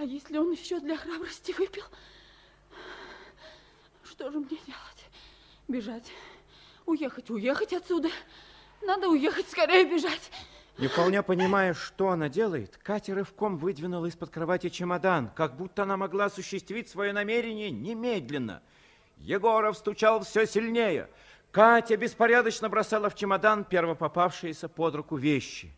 А если он еще для храбрости выпил? Что же мне делать? Бежать. Уехать, уехать отсюда. Надо уехать, скорее бежать. Не вполне понимая, что она делает, Катя рывком выдвинула из-под кровати чемодан, как будто она могла осуществить свое намерение немедленно. Егоров стучал все сильнее. Катя беспорядочно бросала в чемодан первопопавшиеся под руку вещи.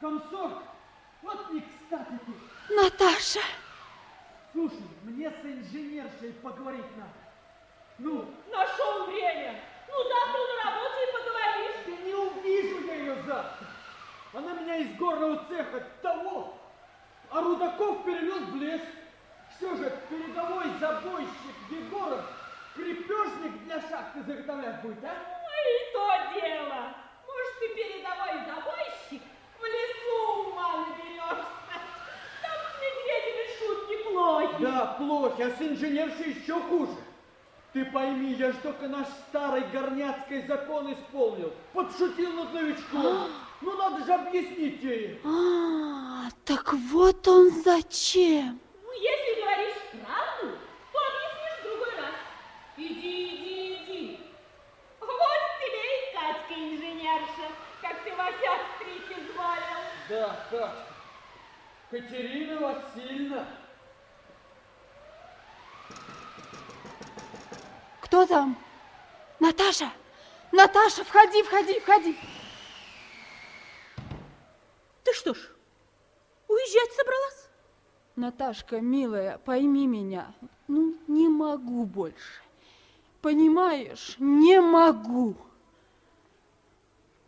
Комсорг, вот не кстати ты. Наташа! Слушай, мне с инженершей поговорить надо. Ну? Нашел время. Ну, завтра на работе и поговоришь. Да не увижу я ее завтра. Она меня из горного цеха того, а Рудаков перевел в лес. Все же передовой забойщик Егоров крепежник для шахты заготовлять будет, а? Ну и то дело. Может, ты передовой забойщик, в лесу ума наберешься. Там с медведями шутки плохи. Да, плохи, а с инженершей еще хуже. Ты пойми, я ж только наш старый горняцкий закон исполнил. Подшутил над новичком. Ну, надо же объяснить ей. А, так вот он зачем. Ну, если говоришь правду, то объяснишь в другой раз. Иди, иди, иди. Вот тебе и Катька инженерша, как ты Вася встречи звалил. Да, Катька. Катерина Васильевна. Кто там? Наташа! Наташа, входи, входи, входи. Ты что ж, уезжать собралась? Наташка, милая, пойми меня. Ну, не могу больше. Понимаешь, не могу.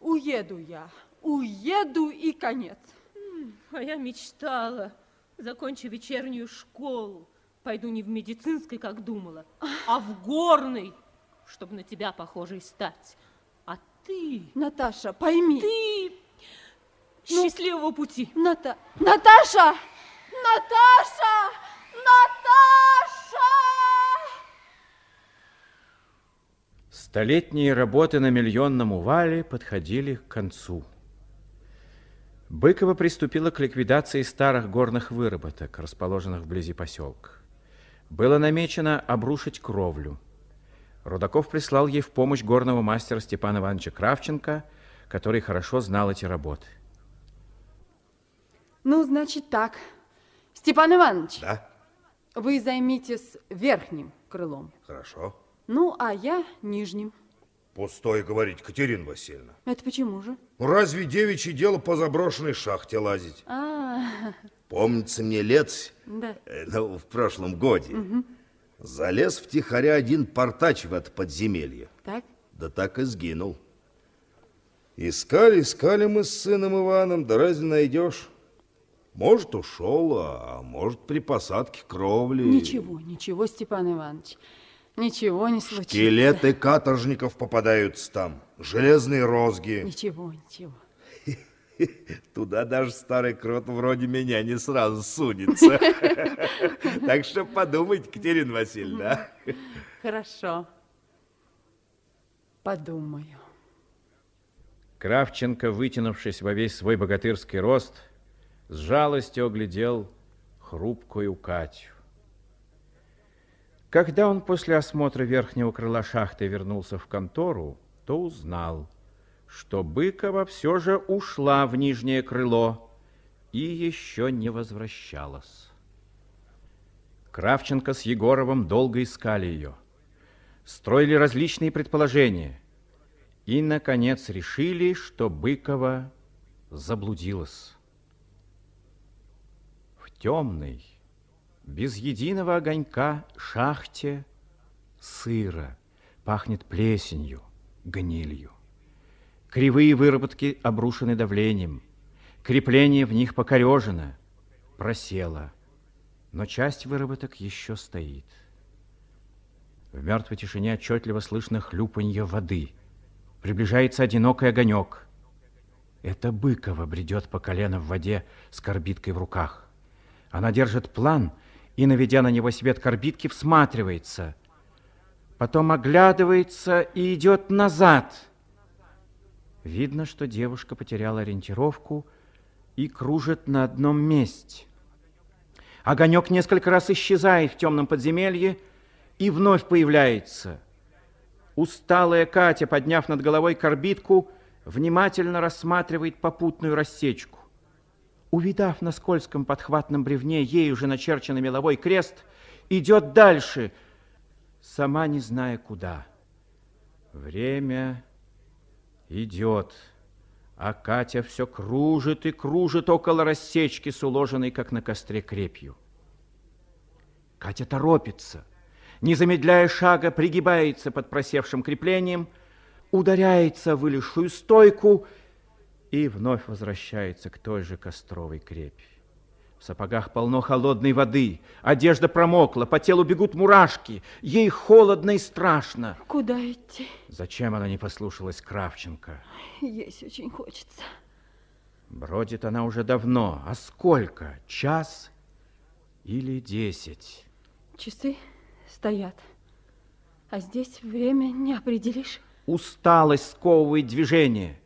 Уеду я, уеду и конец. А я мечтала, закончу вечернюю школу, пойду не в медицинской, как думала, а в горной, чтобы на тебя похожей стать. А ты... Наташа, пойми. Ты... Ну, Счастливого пути. Ната... Наташа! Наташа! Наташа! Столетние работы на миллионном увале подходили к концу. Быкова приступила к ликвидации старых горных выработок, расположенных вблизи поселка. Было намечено обрушить кровлю. Рудаков прислал ей в помощь горного мастера Степана Ивановича Кравченко, который хорошо знал эти работы. Ну, значит так. Степан Иванович. Да? Вы займитесь верхним крылом. Хорошо. Ну, а я нижним. Пустое говорить, Катерина Васильевна. Это почему же? Ну, разве девичье дело по заброшенной шахте лазить? А, Помнится мне лет, да. э, ну, в прошлом годе, залез втихаря один портач в это подземелье. Так? Да так и сгинул. Искали, искали мы с сыном Иваном, да разве найдешь? Может, ушел, а может, при посадке кровли. Ничего, ничего, Степан Иванович. Ничего не случится. Скелеты каторжников попадаются там, железные розги. Ничего, ничего. Туда даже старый крот вроде меня не сразу сунется. Так что подумайте, Катерина Васильевна. а? Хорошо. Подумаю. Кравченко, вытянувшись во весь свой богатырский рост, с жалостью оглядел хрупкую Катю. Когда он после осмотра верхнего крыла шахты вернулся в контору, то узнал, что Быкова все же ушла в нижнее крыло и еще не возвращалась. Кравченко с Егоровым долго искали ее, строили различные предположения и, наконец, решили, что Быкова заблудилась. В темной, без единого огонька шахте сыро, пахнет плесенью, гнилью. Кривые выработки обрушены давлением, крепление в них покорежено, просело, но часть выработок еще стоит. В мертвой тишине отчетливо слышно хлюпанье воды. Приближается одинокий огонек. Это Быкова бредет по колено в воде с корбиткой в руках. Она держит план и, наведя на него свет корбитки, всматривается. Потом оглядывается и идет назад. Видно, что девушка потеряла ориентировку и кружит на одном месте. Огонек несколько раз исчезает в темном подземелье и вновь появляется. Усталая Катя, подняв над головой корбитку, внимательно рассматривает попутную рассечку. Увидав на скользком подхватном бревне ей уже начерченный меловой крест, идет дальше, сама не зная куда. Время идет, а Катя все кружит и кружит около рассечки с уложенной, как на костре, крепью. Катя торопится, не замедляя шага, пригибается под просевшим креплением, ударяется в вылезшую стойку и вновь возвращается к той же костровой крепи. В сапогах полно холодной воды, одежда промокла, по телу бегут мурашки, ей холодно и страшно. Куда идти? Зачем она не послушалась Кравченко? Есть очень хочется. Бродит она уже давно. А сколько? Час или десять? Часы стоят. А здесь время не определишь. Усталость сковывает движение.